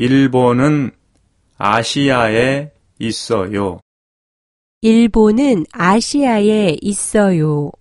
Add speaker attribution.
Speaker 1: 일본은 아시아에 있어요.
Speaker 2: 일본은 아시아에 있어요.